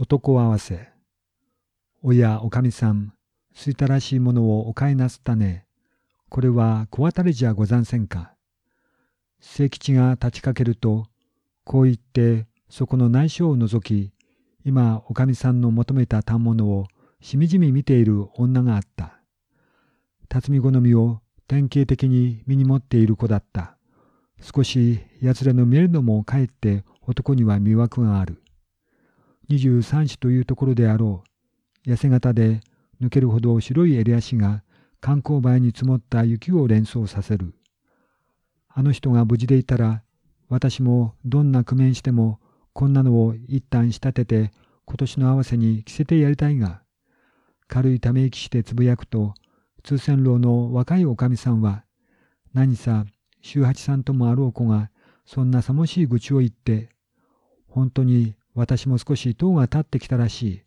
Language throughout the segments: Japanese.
男合わせ。おや、おかみさん、すいたらしいものをお買いなすったね。これは小当たりじゃござんせんか。清吉が立ちかけると、こう言ってそこの内緒を覗き、今おかみさんの求めた反物をしみじみ見ている女があった。辰巳好みを典型的に身に持っている子だった。少しやつらの見えるのもかえって男には魅惑がある。二十三子というところであろう。痩せ型で抜けるほど白い襟足が観光映えに積もった雪を連想させる。あの人が無事でいたら、私もどんな工面してもこんなのを一旦仕立てて今年の合わせに着せてやりたいが、軽いため息してつぶやくと、通船楼の若いおかみさんは、何さ、周八さんともあろう子が、そんなさもしい愚痴を言って、本当に私も少し塔が立ってきたらしい。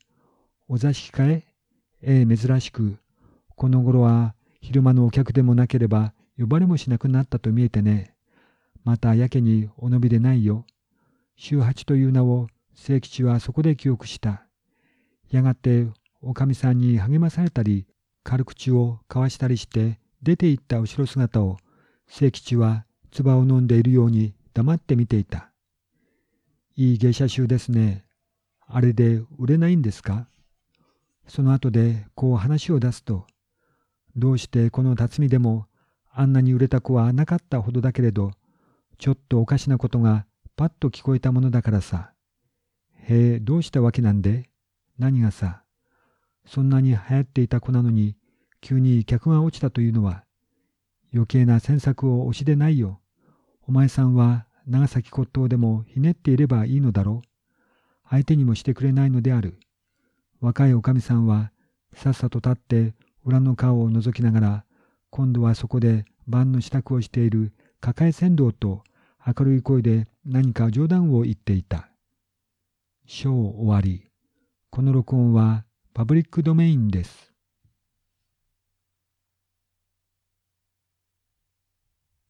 お座敷かえ？ええ、珍しく、この頃は昼間のお客でもなければ呼ばれもしなくなったと見えてね。またやけにお伸びでないよ。周八という名を清吉はそこで記憶した。やがておかみさんに励まされたり、軽口を交わしたりして出て行った後ろ姿を清吉は唾を飲んでいるように黙って見ていた。いい芸者集ですね。あれで売れないんですか？その後でこう話を出すと、どうしてこの辰巳でもあんなに売れた子はなかったほどだけれど、ちょっとおかしなことがパッと聞こえたものだからさ。へえ、どうしたわけなんで？何がさ？そんなに流行っていた子なのに、急に客が落ちたというのは、余計な詮索を押しでないよ。お前さんは長崎骨董でもひねっていればいいのだろう。相手にもしてくれないのである。若いおかみさんはさっさと立って裏の顔を覗きながら、今度はそこで晩の支度をしている抱え船頭と明るい声で何か冗談を言っていた。章終わり。この録音はパブリックドメインです。